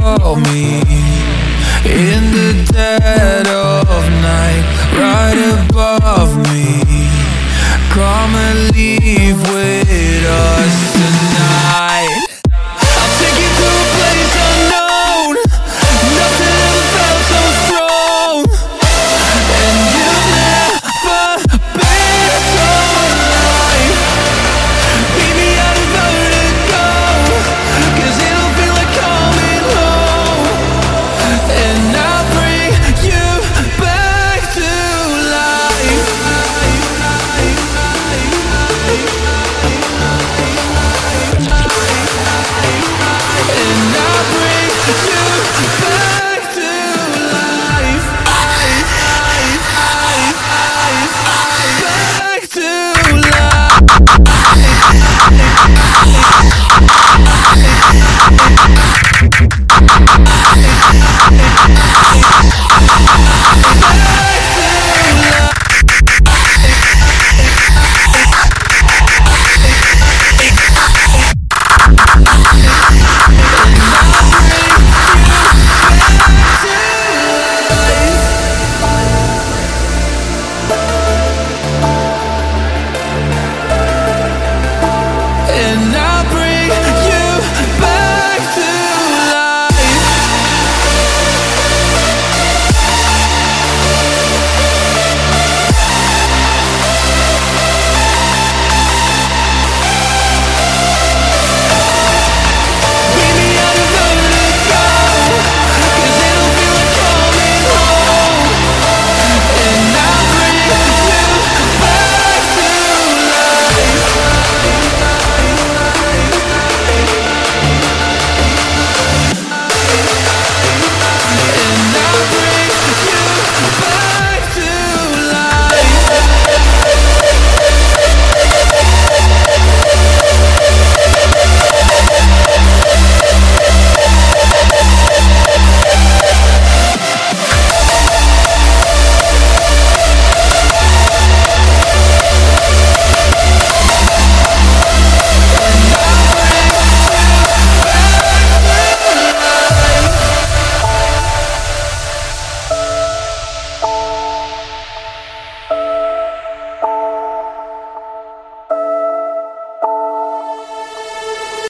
call me in the dead of night, right above me. Come and leave with us tonight.